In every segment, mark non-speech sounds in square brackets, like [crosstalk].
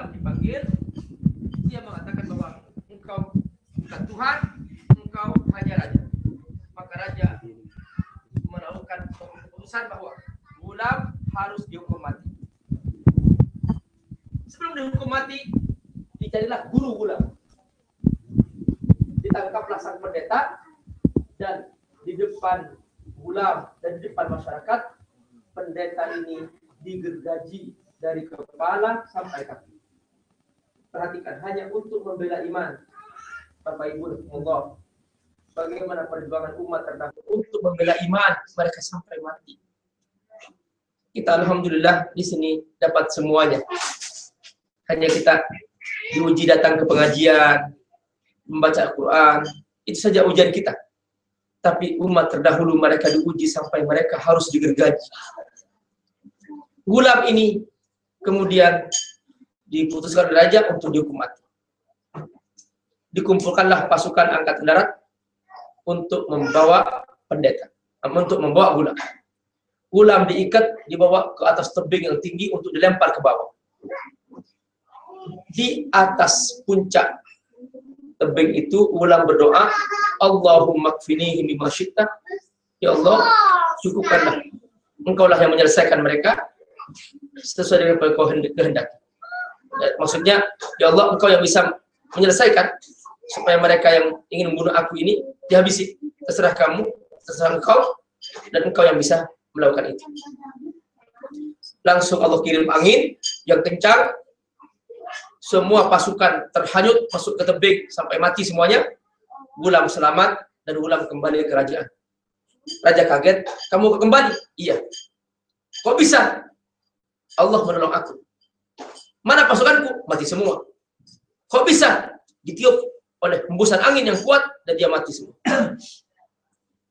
Gulam dipanggil, dia mengatakan bahwa engkau bukan Tuhan, engkau hanya raja. Maka raja melakukan keputusan bahwa Gulam harus dihukum mati. Sebelum dihukum mati, dicarilah guru Gulam. Ditangkaplah sang pendeta dan di depan Gulam dan di depan masyarakat, pendeta ini digergaji dari kepala sampai kaki. Perhatikan, hanya untuk membela iman. Bapak Ibu, Allah. Bagaimana perjuangan umat terdahulu untuk membela iman mereka sampai mati. Kita Alhamdulillah di sini dapat semuanya. Hanya kita diuji datang ke pengajian, membaca Al-Quran, itu saja ujian kita. Tapi umat terdahulu mereka diuji sampai mereka harus digergaji. Gulam ini kemudian diputuskan raja untuk dihukum mati. Dikumpulkanlah pasukan angkatan darat untuk membawa pendeta, untuk membawa gulam. Gulam diikat, dibawa ke atas tebing yang tinggi untuk dilempar ke bawah. Di atas puncak tebing itu ulang berdoa, Allahumma kfinihi mimma Ya Allah, cukupkanlah. Engkaulah yang menyelesaikan mereka sesuai dengan. Ya, maksudnya, ya Allah, engkau yang bisa menyelesaikan supaya mereka yang ingin membunuh aku ini dihabisi. Terserah kamu, terserah engkau, dan engkau yang bisa melakukan itu. Langsung Allah kirim angin yang kencang, semua pasukan terhanyut masuk ke tebing sampai mati semuanya. Gulam selamat dan Gulam kembali ke kerajaan. Raja kaget, kamu kembali? Iya. Kok bisa? Allah menolong aku. Mana pasukanku? Mati semua. Kok bisa? Ditiup oleh hembusan angin yang kuat dan dia mati semua. [clears throat]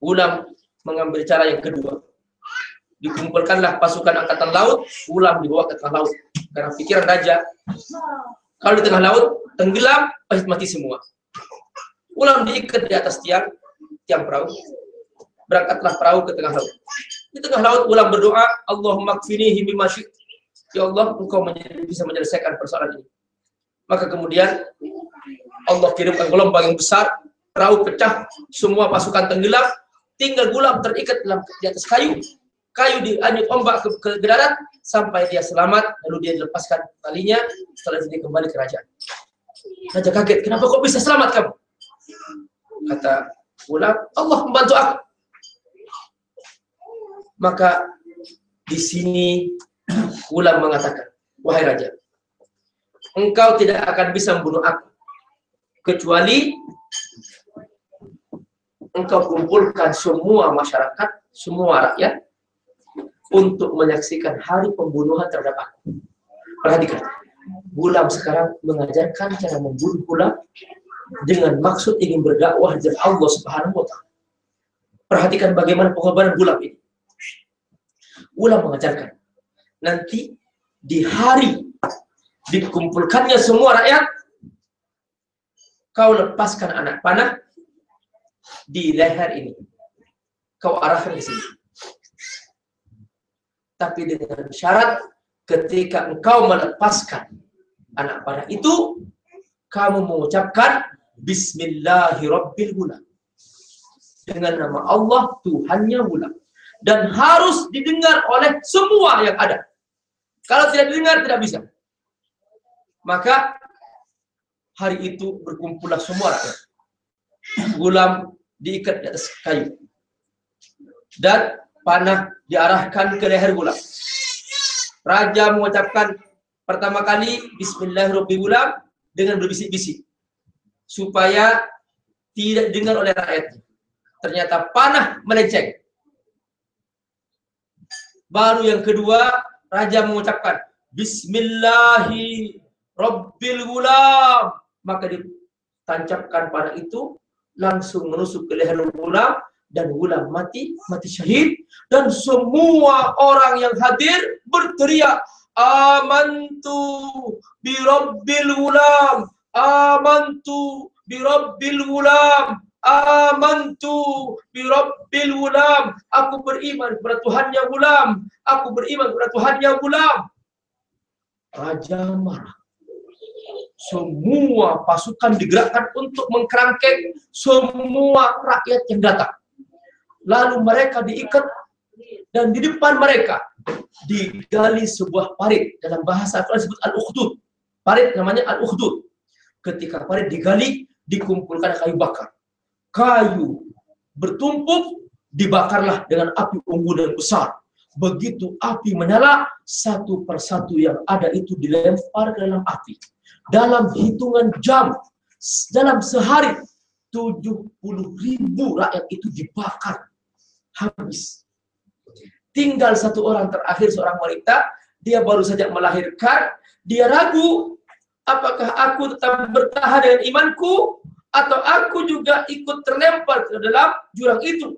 Ulam mengambil cara yang kedua. Dikumpulkanlah pasukan angkatan laut, ulam dibawa ke tengah laut. Karena pikiran raja, kalau di tengah laut, tenggelam, pasti mati semua. Ulam diikat di atas tiang, tiang perahu. Berangkatlah perahu ke tengah laut. Di tengah laut, ulam berdoa, Allahumma kfinihi bima Ya Allah, engkau bisa menyelesaikan persoalan ini. Maka kemudian Allah kirimkan gelombang yang besar, perahu pecah, semua pasukan tenggelam, tinggal gulam terikat dalam di atas kayu, kayu dianyut ombak ke, ke darat sampai dia selamat, lalu dia dilepaskan talinya, setelah dia kembali ke kerajaan. Raja kaget, kenapa kok bisa selamat kamu? Kata gulam, Allah membantu aku. Maka di sini [clears throat] Gulam mengatakan, wahai raja, engkau tidak akan bisa membunuh aku kecuali engkau kumpulkan semua masyarakat, semua rakyat untuk menyaksikan hari pembunuhan terhadap aku. Perhatikan, Gulam sekarang mengajarkan cara membunuh Gulam dengan maksud ingin berdakwah dari Allah Subhanahu wa taala. Perhatikan bagaimana pengorbanan Gulam ini. Gulam mengajarkan nanti di hari dikumpulkannya semua rakyat, kau lepaskan anak panah di leher ini. Kau arahkan ke sini. Tapi dengan syarat ketika engkau melepaskan anak panah itu, kamu mengucapkan Bismillahirrahmanirrahim. Dengan nama Allah, Tuhannya bulan. Dan harus didengar oleh semua yang ada. Kalau tidak didengar, tidak bisa. Maka hari itu berkumpullah semua rakyat. Gulam diikat di atas kayu. Dan panah diarahkan ke leher gulam. Raja mengucapkan pertama kali Bismillahirrahmanirrahim dengan berbisik-bisik. Supaya tidak dengar oleh rakyat. Ternyata panah melenceng. Baru yang kedua raja mengucapkan Bismillahi Rabbil. Maka ditancapkan pada itu langsung menusuk ke leher gulam dan gulam mati, mati syahid dan semua orang yang hadir berteriak amantu bi rabbil gulam amantu bi rabbil gulam amantu bi rabbil gulam aku beriman kepada Tuhannya gulam aku beriman kepada Tuhannya gulam raja marah semua pasukan digerakkan untuk mengkerangkeng semua rakyat yang datang. Lalu mereka diikat dan di depan mereka digali sebuah parit dalam bahasa Al disebut al-ukhdud. Parit namanya al-ukhdud. Ketika parit digali, dikumpulkan kayu bakar. Kayu bertumpuk dibakarlah dengan api unggun besar. Begitu api menyala, satu persatu yang ada itu dilempar ke dalam api dalam hitungan jam, dalam sehari, 70 ribu rakyat itu dibakar habis. Tinggal satu orang terakhir, seorang wanita, dia baru saja melahirkan, dia ragu, apakah aku tetap bertahan dengan imanku, atau aku juga ikut terlempar ke dalam jurang itu.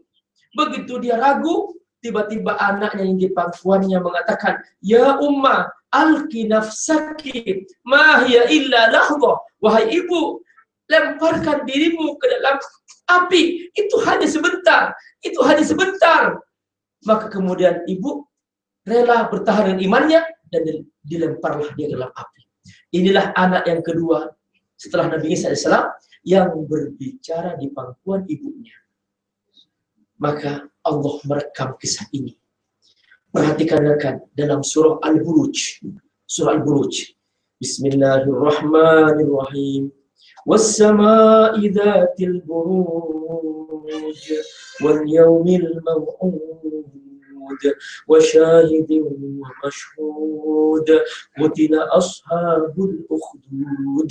Begitu dia ragu, tiba-tiba anaknya yang di pangkuannya mengatakan, Ya Ummah, alki nafsaki ma hiya illa lahwa. Wahai ibu lemparkan dirimu ke dalam api. Itu hanya sebentar itu hanya sebentar. Maka kemudian ibu rela bertahan dengan imannya dan dilemparlah dia ke dalam api. Inilah anak yang kedua setelah Nabi Isa AS yang berbicara di pangkuan ibunya maka Allah merekam kisah ini Perhatikan akan dalam surah Al-Buruj. Surah Al-Buruj. Bismillahirrahmanirrahim. والسماء ذات البروج واليوم الموعود وشاهد ومشهود قتل أصحاب الأخدود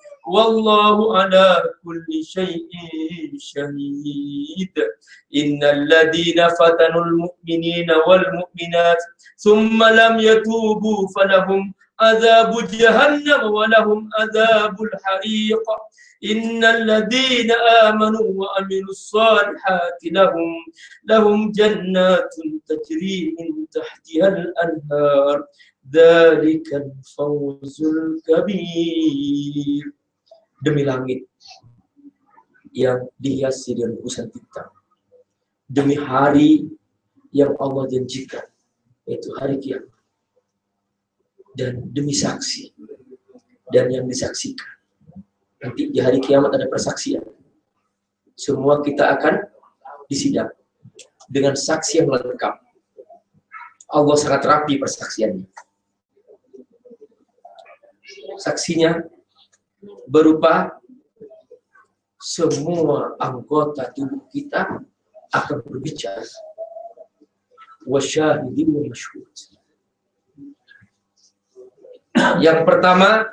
والله على كل شيء شهيد. إن الذين فتنوا المؤمنين والمؤمنات ثم لم يتوبوا فلهم عذاب جهنم ولهم عذاب الحريق. إن الذين آمنوا وعملوا الصالحات لهم لهم جنات تجري من تحتها الأنهار. ذلك الفوز الكبير. Demi langit yang dihiasi dengan busan bintang demi hari yang Allah janjikan yaitu hari kiamat dan demi saksi dan yang disaksikan. Nanti di hari kiamat ada persaksian. Semua kita akan disidang dengan saksi yang lengkap. Allah sangat rapi persaksiannya. Saksinya berupa semua anggota tubuh kita akan berbicara. Yang pertama,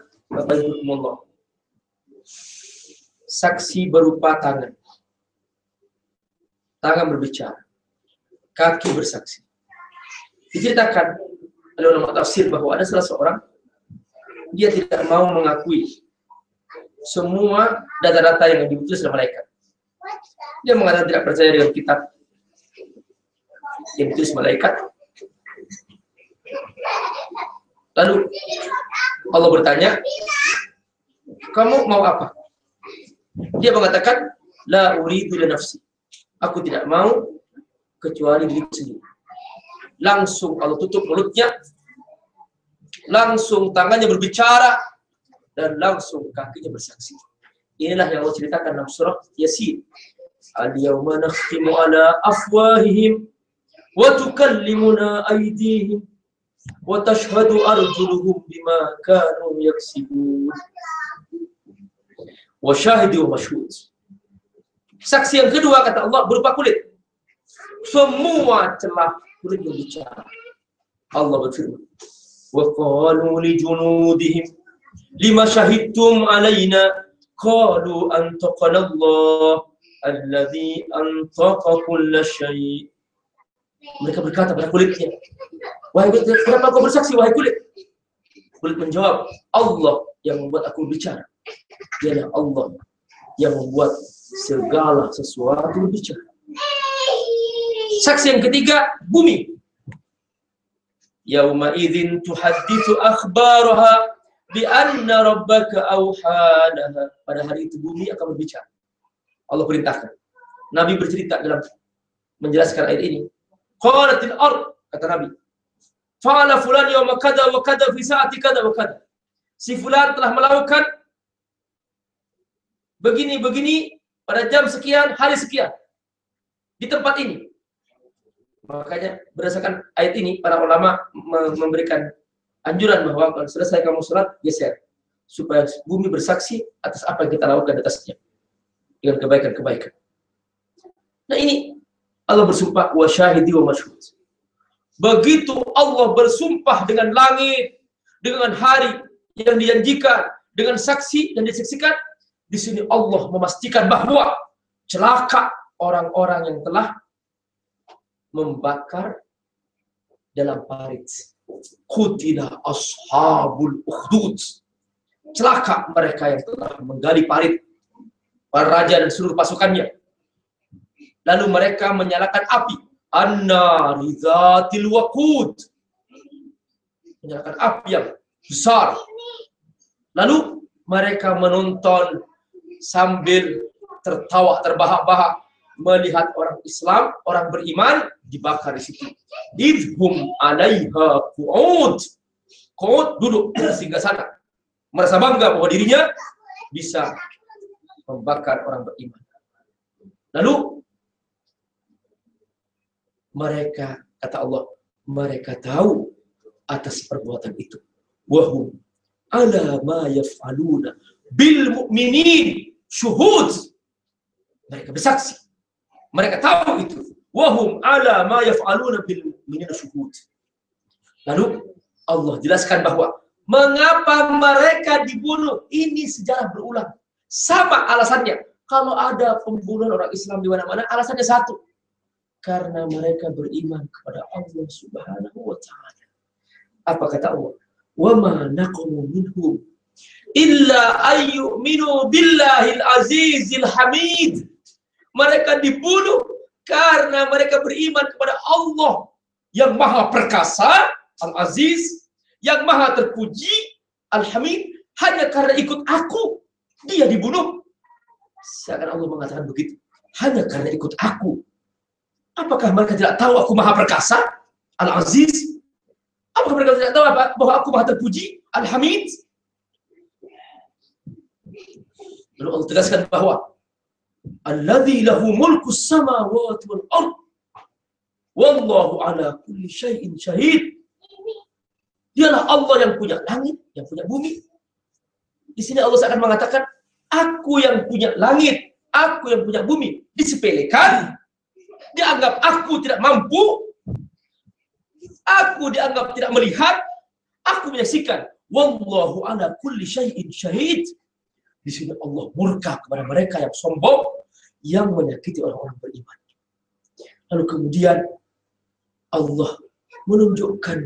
Saksi berupa tangan. Tangan berbicara. Kaki bersaksi. Diceritakan oleh ulama tafsir bahwa ada salah seorang dia tidak mau mengakui semua data-data yang diutus oleh malaikat. Dia mengatakan tidak percaya dengan kitab yang ditulis malaikat Lalu Allah bertanya, kamu mau apa? Dia mengatakan, la uridu li nafsi. Aku tidak mau kecuali diriku sendiri. Langsung Allah tutup mulutnya, langsung tangannya berbicara, dan langsung kakinya bersaksi. Inilah yang Allah ceritakan dalam surah Yasin. Al-yawma nakhtimu ala afwahihim wa tukallimuna aydihim wa tashhadu arjuluhum bima kanu yaksibun wa syahidu mashhud saksi yang kedua kata Allah berupa kulit semua celah kulit berbicara Allah berfirman wa qalu li junudihim lima syahidtum alaina qalu antaqana Allah alladhi antaqa kulla syai' mereka berkata pada kulitnya Wahai kulit, kenapa kau bersaksi wahai kulit? Kulit menjawab, Allah yang membuat aku bicara. Dialah Allah yang membuat segala sesuatu bicara. Saksi yang ketiga, bumi. Yauma idzin tuhadditsu akhbaraha bi anna rabbaka auhanaha. Pada hari itu bumi akan berbicara. Allah perintahkan. Nabi bercerita dalam menjelaskan ayat ini. Qalatil ard kata Nabi. Fa'ala fulan yawma kada wa kada fi sa'ati kada wa kada. Si fulan telah melakukan begini-begini pada jam sekian, hari sekian. Di tempat ini. Makanya berdasarkan ayat ini para ulama memberikan anjuran bahwa kalau selesai kamu sholat geser supaya bumi bersaksi atas apa yang kita lakukan di atasnya dengan kebaikan-kebaikan. Nah ini Allah bersumpah wa syahidi wa masyhud. Begitu Allah bersumpah dengan langit, dengan hari yang dijanjikan, dengan saksi yang disaksikan, di sini Allah memastikan bahwa celaka orang-orang yang telah membakar dalam parit. Kutila ashabul ukhdud. Celaka mereka yang telah menggali parit. Para raja dan seluruh pasukannya. Lalu mereka menyalakan api. Anna rizatil waqud. Menyalakan api yang besar. Lalu mereka menonton sambil tertawa terbahak-bahak melihat orang Islam, orang beriman dibakar di situ. Idhum alaiha qu'ud. Qu'ud duduk singgah sana. Merasa bangga bahwa dirinya bisa membakar orang beriman. Lalu mereka kata Allah, mereka tahu atas perbuatan itu. Wahum ala ma yaf'aluna bil mu'minin syuhud. Mereka bersaksi mereka tahu itu. Wahum ala ma yaf'aluna bil mu'minina syuhud. Lalu Allah jelaskan bahwa mengapa mereka dibunuh? Ini sejarah berulang. Sama alasannya. Kalau ada pembunuhan orang Islam di mana-mana, alasannya satu. Karena mereka beriman kepada Allah Subhanahu wa taala. Apa kata Allah? Wa ma naqmu minhum illa ayyuminu billahil azizil hamid mereka dibunuh karena mereka beriman kepada Allah yang maha perkasa, Al-Aziz, yang maha terpuji, Al-Hamid, hanya karena ikut aku, dia dibunuh. Seakan Allah mengatakan begitu. Hanya karena ikut aku. Apakah mereka tidak tahu aku maha perkasa, Al-Aziz? Apakah mereka tidak tahu apa? bahwa aku maha terpuji, Al-Hamid? Lalu Allah tegaskan bahwa alladzi lahu mulku samawati wal ard wallahu ala kulli syai'in syahid dialah Allah yang punya langit yang punya bumi. Di sini Allah akan mengatakan aku yang punya langit aku yang punya bumi. Disepelekan. Dianggap aku tidak mampu. Aku dianggap tidak melihat. Aku menyaksikan wallahu ala kulli syai'in syahid di sini Allah murka kepada mereka yang sombong yang menyakiti orang-orang beriman. Lalu kemudian Allah menunjukkan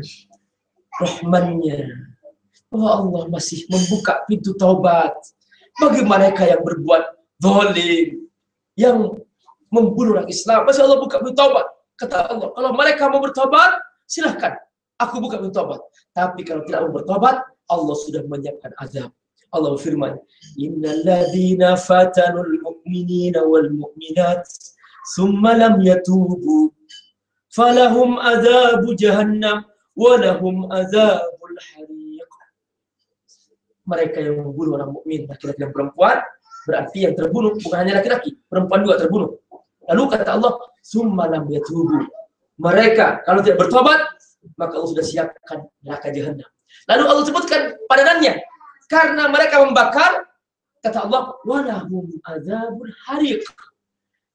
rahmannya bahwa Allah masih membuka pintu taubat bagi mereka yang berbuat zalim, yang membunuh orang Islam. Masih Allah buka pintu taubat. Kata Allah, kalau mereka mau bertobat, silahkan. Aku buka pintu taubat. Tapi kalau tidak mau bertobat, Allah sudah menyiapkan azab. Allah berfirman, "Innal ladzina fatanul mu'minina wal mu'minat summa lam yatubu falahum adzabu jahannam wa lahum adzabul hariq." Mereka yang membunuh orang mukmin laki-laki dan perempuan berarti yang terbunuh bukan hanya laki-laki, perempuan juga terbunuh. Lalu kata Allah, "Summa lam yatubu." Mereka kalau tidak bertobat, maka Allah sudah siapkan neraka jahanam. Lalu Allah sebutkan padanannya, karena mereka membakar kata Allah walahum azabul hariq.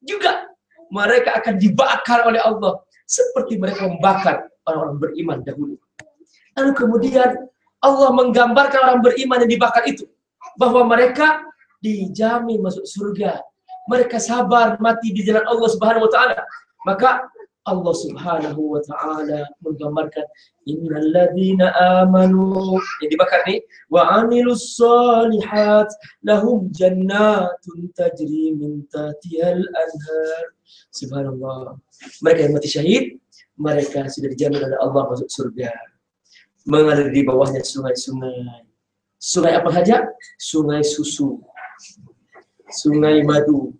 Juga mereka akan dibakar oleh Allah seperti mereka membakar orang-orang beriman dahulu. Lalu kemudian Allah menggambarkan orang beriman yang dibakar itu bahwa mereka dijamin masuk surga. Mereka sabar mati di jalan Allah Subhanahu wa taala. Maka Allah Subhanahu wa taala menggambarkan innal ladzina amanu yang dibakar nih wa amilus solihat lahum jannatun tajri min tahtihal anhar. Subhanallah. Mereka yang mati syahid mereka sudah dijamin oleh Allah masuk surga. Mengalir di bawahnya sungai-sungai. Sungai apa saja? Sungai susu. Sungai madu.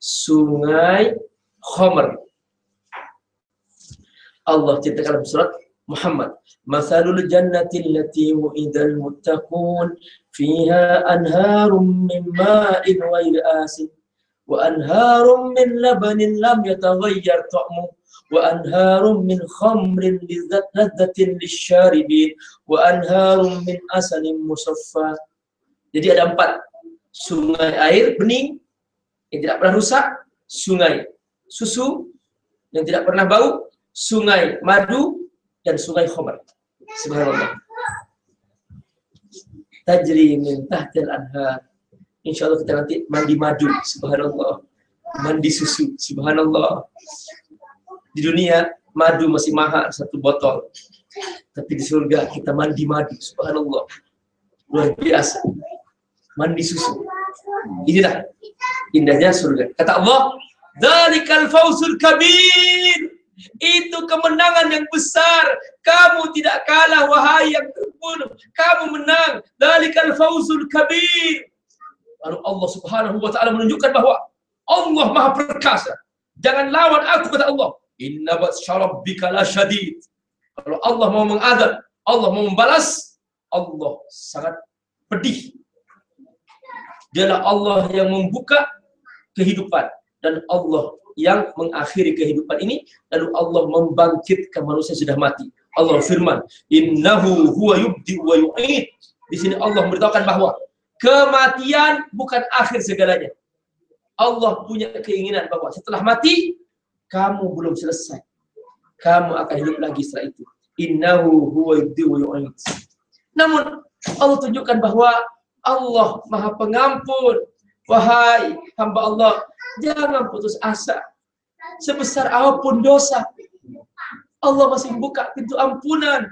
Sungai khamr Allah ceritakan dalam surat Muhammad. Masalul jannati allati wu'idal muttaqun. Fiha anharum min ma'in ghairi asin. Wa anharum min labanin lam yataghayyar ta'mu. Wa anharum min khamrin ladzatin lisyaribin wa anharum min asalin musaffa. Jadi ada empat. Sungai air bening yang tidak pernah rusak, sungai susu yang tidak pernah bau, sungai madu dan sungai khamar. Subhanallah. Tajri min tahtil anhar. Insya Allah kita nanti mandi madu. Subhanallah. Mandi susu. Subhanallah. Di dunia madu masih mahal satu botol. Tapi di surga kita mandi madu. Subhanallah. Luar biasa. Mandi susu. Inilah indahnya surga. Kata Allah, Dalikal fausul kabir. Itu kemenangan yang besar. Kamu tidak kalah wahai yang terbunuh. Kamu menang. Dalikal fawzul kabir. Lalu Allah Subhanahu wa taala menunjukkan bahwa Allah Maha perkasa. Jangan lawan aku kata Allah. Inna batsarabbika syadid. Kalau Allah mau mengadab, Allah mau membalas, Allah sangat pedih. Dialah Allah yang membuka kehidupan dan Allah yang mengakhiri kehidupan ini lalu Allah membangkitkan manusia yang sudah mati. Allah firman, "Innahu huwa yubdi wa yu'id." Di sini Allah memberitahukan bahwa kematian bukan akhir segalanya. Allah punya keinginan bahwa setelah mati kamu belum selesai. Kamu akan hidup lagi setelah itu. Innahu huwa yubdi wa yu'id. Namun Allah tunjukkan bahwa Allah Maha Pengampun. Wahai hamba Allah, Jangan putus asa. Sebesar apa pun dosa, Allah masih buka pintu ampunan.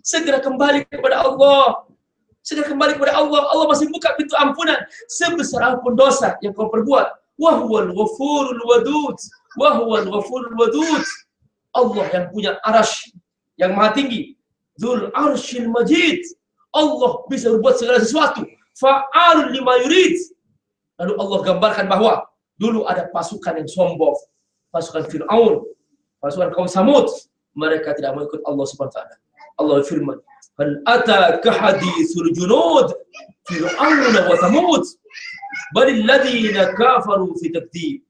Segera kembali kepada Allah. Segera kembali kepada Allah. Allah masih buka pintu ampunan. Sebesar apa pun dosa yang kau perbuat. Wahwal ghafurul wadud. Wahwal ghafurul wadud. Allah yang punya arash yang maha tinggi. Dhul arshil majid. Allah bisa berbuat segala sesuatu. Fa'alun lima yurid. Lalu Allah gambarkan bahwa Dulu ada pasukan yang sombong, pasukan Fir'aun, pasukan kaum Samud. Mereka tidak mau ikut Allah taala. Allah firman, "Hal ataka hadithul junud Fir'aun wa Samud bal alladziina kafaru fi takdzib."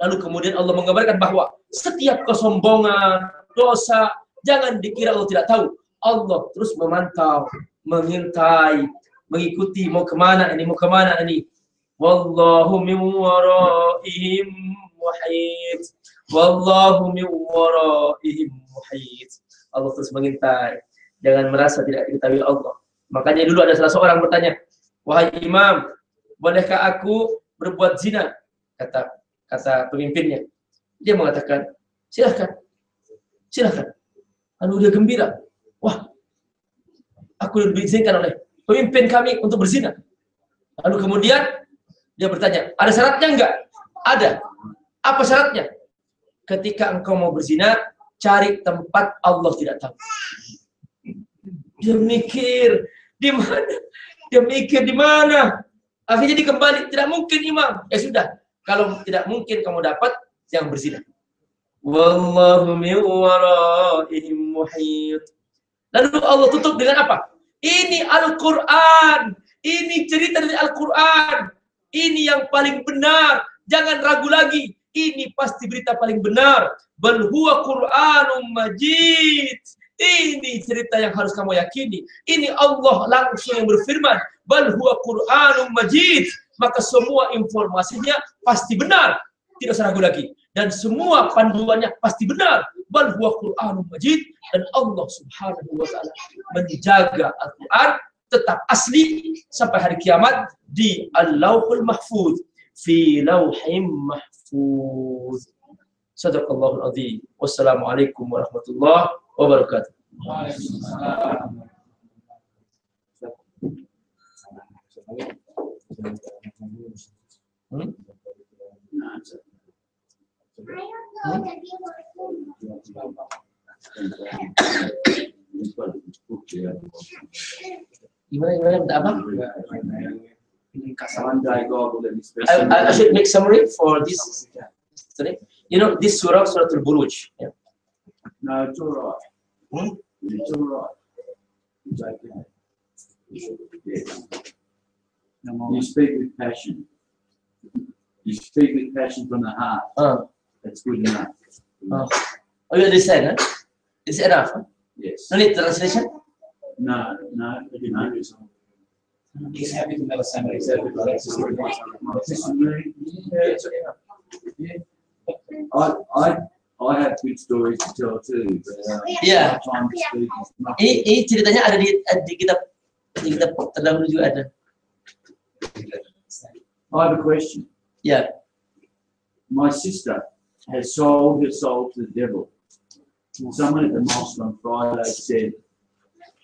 Lalu kemudian Allah menggambarkan bahwa setiap kesombongan, dosa, jangan dikira Allah tidak tahu. Allah terus memantau, mengintai, mengikuti mau ke mana ini, mau ke mana ini. Wallahu min waraihim muhit. Wallahu min waraihim muhit. Allah terus mengintai. Jangan merasa tidak diketahui Allah. Makanya dulu ada salah seorang bertanya, "Wahai imam, bolehkah aku berbuat zina?" kata kata pemimpinnya. Dia mengatakan, "Silahkan. Silahkan." Lalu dia gembira. Wah, aku diizinkan oleh pemimpin kami untuk berzina. Lalu kemudian dia bertanya, ada syaratnya enggak? Ada. Apa syaratnya? Ketika engkau mau berzina, cari tempat Allah tidak tahu. Dia mikir, di mana? Dia mikir di mana? Akhirnya dia kembali, tidak mungkin imam. Ya sudah, kalau tidak mungkin kamu dapat, yang berzina. Wallahu muhit. Lalu Allah tutup dengan apa? Ini Al-Quran. Ini cerita dari Al-Quran. Ini yang paling benar. Jangan ragu lagi. Ini pasti berita paling benar. Bal huwa Qur'anum Majid. Ini cerita yang harus kamu yakini. Ini Allah langsung yang berfirman. Bal huwa Qur'anum Majid. Maka semua informasinya pasti benar. Tidak usah ragu lagi. Dan semua panduannya pasti benar. Bal huwa Qur'anum Majid. Dan Allah subhanahu wa ta'ala menjaga Al-Quran tetap asli sampai hari kiamat di Al-Lauhul Mahfuz fi Lauhim Mahfuz. Sadaqallahul azim. Wassalamualaikum warahmatullahi wabarakatuh. Hmm? Gimana gimana minta apa? I, I, I should make summary for this today. You know this surah, Surah Al-Buruj. Yeah. No, it's all right. Hmm? It's all right. It's okay. Yeah. You speak with passion. You speak with passion from the heart. Uh, That's good enough. uh. Oh, you understand? Huh? Is it enough? Huh? Yes. No need translation? No, no, no. He's happy to have a summary. This is really- Yeah, it's okay. yeah. I, I, I have good stories to tell too, but uh, Yeah. time to speak is not. Ini, ini ceritanya ada di, di kitab di kitab terdahulu juga ada. I have a question. Ya, My sister has sold her soul to the devil. Someone at the mosque on Friday said,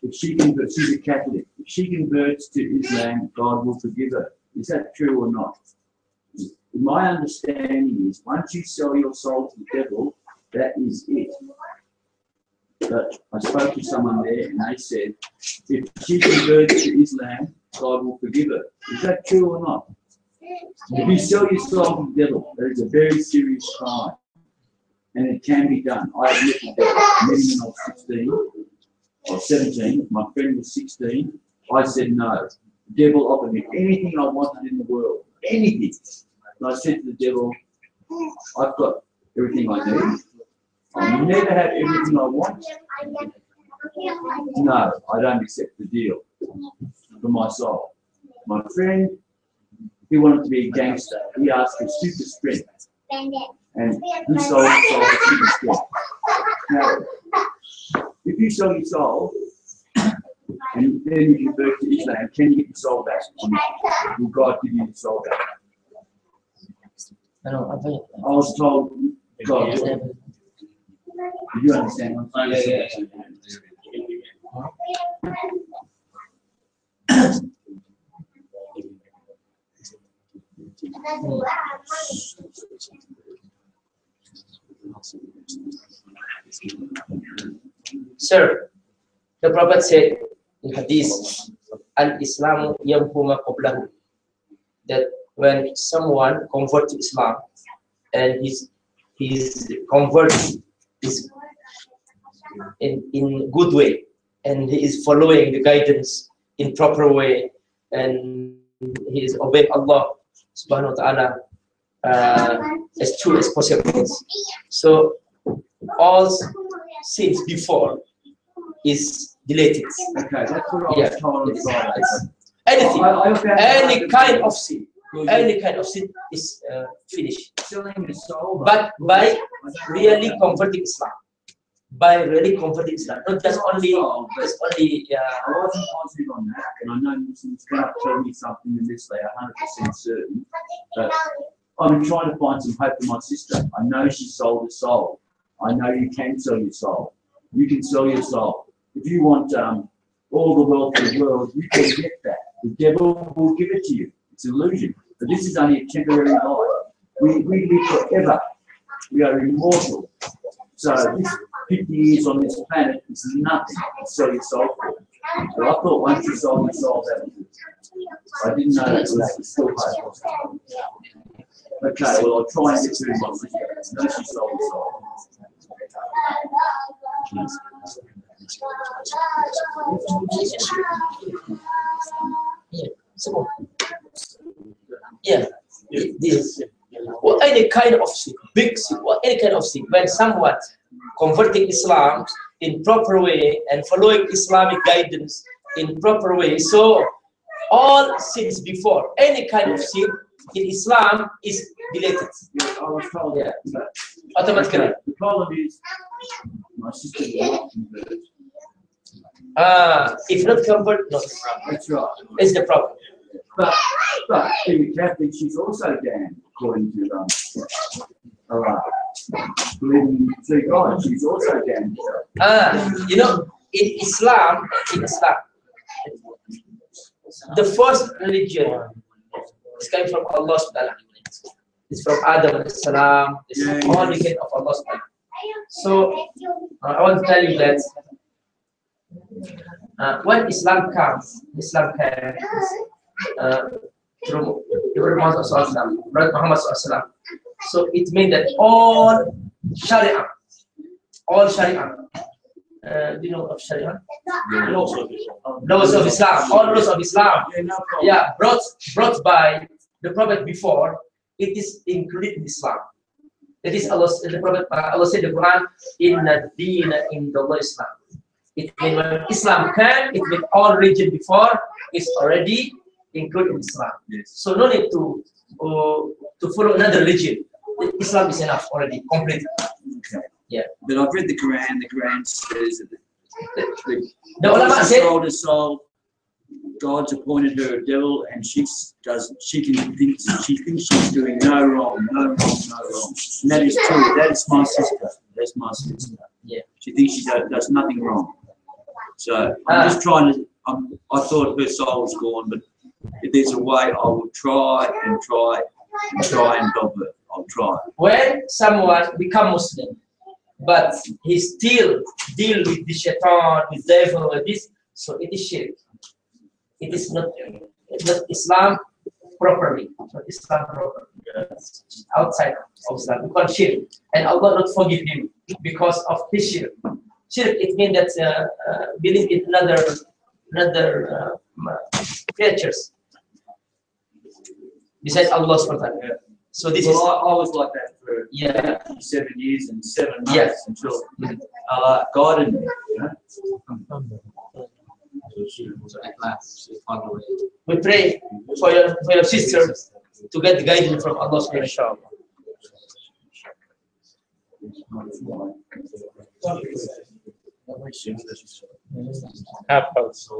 if she converts, she's a Catholic, if she converts to Islam, God will forgive her. Is that true or not? My understanding is once you sell your soul to the devil, that is it. But I spoke to someone there and they said, if she converts to Islam, God will forgive her. Is that true or not? If you sell your soul to the devil, that is a very serious crime. And it can be done. I the devil. I when I was 16 or 17. My friend was 16. I said no. The devil offered me anything I wanted in the world. Anything. And I said to the devil, I've got everything I need. I'll never have everything I want. No, I don't accept the deal for my soul. My friend, he wanted to be a gangster. He asked for super strength. And he sold for super strength. Now, if you sell your soul and then you convert to Islam, can you get your soul back? Will God give you the soul back? ano apa ya? I was told, God, do you understand? what I'm saying? Sir, the Prophet said in Hadith, Al-Islamu yamhuma qablahu. That when someone convert to Islam and his his convert is in, in good way and he is following the guidance in proper way and he is obeying Allah subhanahu wa ta'ala uh, as true as possible. So all sins before is deleted. Okay, that's what Yeah. told on It's- anything, I- found any kind of sin, any kind of sin is uh, finished. selling the soul, But by really converting Islam, by really converting Islam, not just only, just only, uh, I wasn't positive on that, and I know Muslims can't tell me something in this they are 100% certain. But I'm trying to find some hope for my sister. I know she sold her soul. I know you can sell your soul. You can sell your soul. If you want um, all the wealth in the world, you can get that. The devil will give it to you. It's illusion. But this is only a temporary life. We, we live forever. We are immortal. So this 50 years on this planet is nothing to sell your soul for. But I thought once you sold your soul, that. I didn't know that was still hope. Okay, well, I'll try and get through my. No, she sold soul. Yeah, so, yeah, this, or any kind of big sin, or any kind of sin, when somewhat converting Islam in proper way and following Islamic guidance in proper way, so all sins before, any kind of sin in Islam is deleted Yeah, I was told that, but automatically. the problem is my sister not convert. Uh, if not convert, no, That's right. it's the problem. But, but a Catholic, she's also damned according to um, Allah. believing in three gods. She's also damned. Ah, you know, in Islam, in Islam, the first religion is coming from Allah subhanahu wa ta'ala. It's from Adam alayhi salam. It's Yeah, all yeah. of Allah subhanahu wa ta'ala. So, uh, I want to tell you that uh, when Islam comes, Islam came uh, through the Prophet Muhammad SAW, Prophet Muhammad SAW. So it means that all Sharia, all Sharia, uh, you know of Sharia? Laws of Islam, all laws of Islam, Yeah, no problem. yeah, brought brought by the Prophet before, it is included in Islam. That is Allah, the Prophet, uh, Allah said in the Quran, Inna dina in the law Islam. It means when Islam came, it means all religion before is already included in Islam. Yes. So no need to uh, to follow another religion. Islam is enough already, complete. Okay. Yeah. But I've read the Quran. The Quran says that the, the, The ulama God's said, sold her soul. God's appointed her a devil, and she does. She can think. She thinks she's doing no wrong, no wrong, no wrong. And that is true. That is my sister. That's my sister. Yeah. She thinks she does, does nothing wrong. So I'm Ah. just trying to. I'm, I thought her soul was gone, but if there's a way, I will try and try and try and help her. I'll try. when someone become Muslim, but he still deal with the shaitan, with devil, with this, so it is shirk. It is not, not Islam properly. Not Islam properly. It's outside of Islam. You can't shirk. And Allah not forgive him because of his shirk. Shirk, it means that uh, uh, believe in another, another uh, creatures besides Allah subhanahu wa ta'ala. So this is, I, I was like that for yeah, seven years and seven months Yeah. until uh, guided me. You know? So at last, she found a way. we pray for your for your sister to get guidance from Allah subhanahu wa ta'ala. Apples.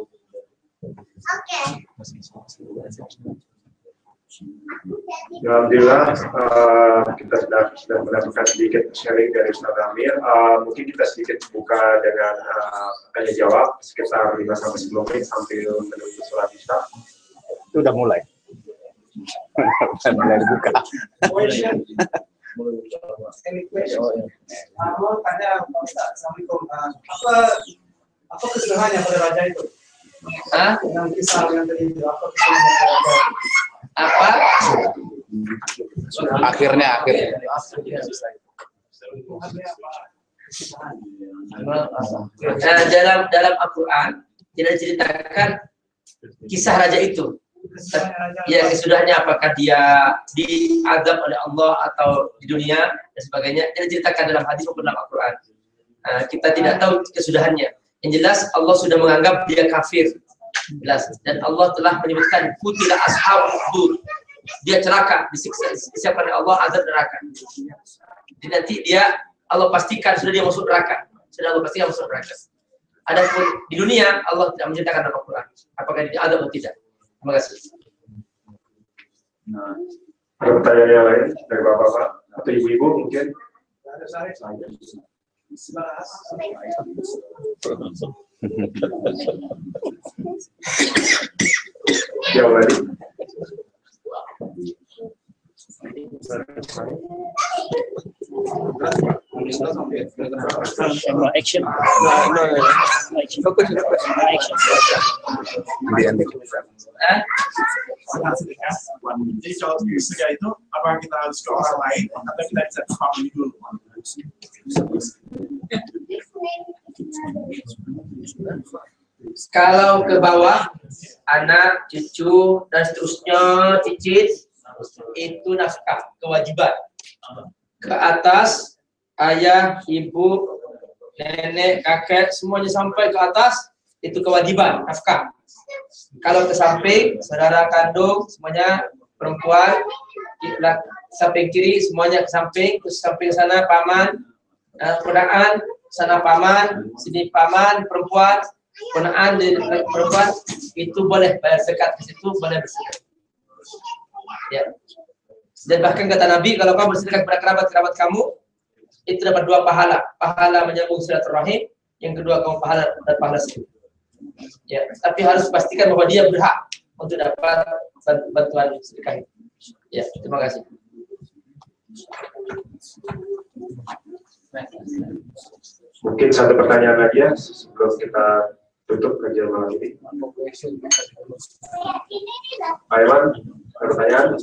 Ya, Alhamdulillah eh, kita sudah sudah mendapatkan sedikit sharing dari Ustaz Amir. Eh, mungkin kita sedikit buka dengan tanya jawab sekitar 5 sampai 10 menit sambil menunggu sholat isya. Itu udah mulai. Udah mulai dibuka. Uh, mau tanya Pak Ustaz, Assalamualaikum. Uh, apa apa kesalahannya pada raja itu? Hah? Yang kisah yang tadi apa kesalahannya pada raja itu? Apa? Akhirnya, akhirnya. Nah, dalam dalam Al-Quran tidak diceritakan kisah raja itu. Ya apa? kesudahnya apakah dia diadab oleh Allah atau di dunia dan sebagainya tidak diceritakan dalam hadis maupun dalam Al-Quran. Nah, kita tidak tahu kesudahannya. Yang jelas Allah sudah menganggap dia kafir. Jelas. Dan Allah telah menyebutkan kutilah ashab dur. Dia celaka, disiksa, disiapkan oleh Allah azab neraka. Jadi nanti dia Allah pastikan sudah dia masuk neraka. Sudah Allah pastikan masuk neraka. Adapun di dunia Allah tidak menceritakan dalam Al-Quran. Apakah dia ada atau tidak. Terima kasih. Ada pertanyaan yang lain dari bapak-bapak atau ibu-ibu mungkin? Ada saya. Sebalas. [laughs] [laughs] Jawab lagi. No action. No, no, no action. Focus, focus. No action. Eh? Sangat sedikit. Jadi kalau surga itu, apakah kita harus ke orang lain atau kita bisa pahami dulu? Kalau ke bawah, anak, cucu, dan seterusnya, cicit, itu nafkah, kewajiban. Ke atas, ayah, ibu, nenek, kakek, semuanya sampai ke atas, itu kewajiban, nafkah. Kalau ke samping, saudara kandung, semuanya perempuan, samping kiri, semuanya ke samping, terus samping sana paman, eh, sana paman, sini paman, perempuan, ponaan dan perempuan, itu boleh bayar zakat di situ, boleh bersedekah. Ya. Dan bahkan kata Nabi, kalau kamu bersedekah kepada kerabat-kerabat kamu, itu dapat dua pahala. Pahala menyambung silaturahim, yang kedua kamu pahala dan pahala sedekah. Ya, tapi harus pastikan bahwa dia berhak untuk dapat bant- bantuan sedekah. Ya, terima kasih. Mungkin satu pertanyaan lagi ya sebelum kita tutup kajian malam ini. Pak Iwan, pertanyaan?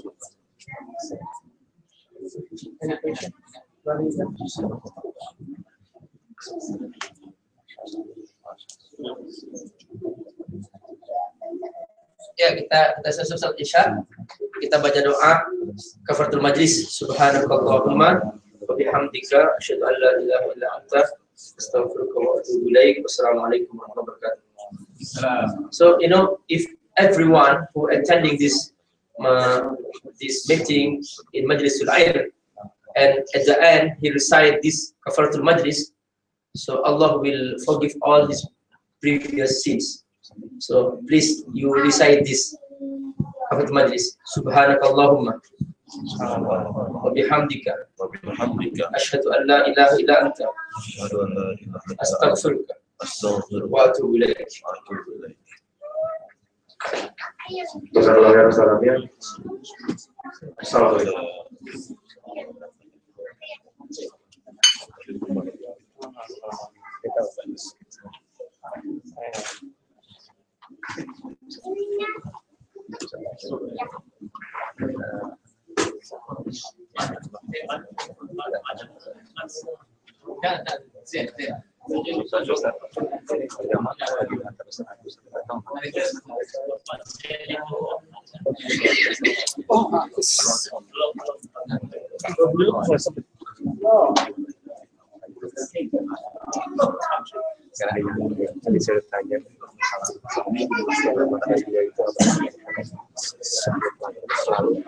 Ya, kita kita selesai salat Isya. Kita baca doa kafaratul majlis. Subhanakallahumma wa bihamdika asyhadu an la ilaha illa anta So, you know, if everyone who attending this uh, this meeting in Majlisul Air and at the end he recite this kafaratul majlis, so Allah will forgive all his previous sins. So please you recite this kafaratul majlis. Subhanakallahumma wa bihamdika asyhadu an la ilaha illa anta astaghfiruka wa atubu ilaik. Wassalamualaikum warahmatullahi Assalamualaikum. Sekarang yang tadi saya tanya? Selalu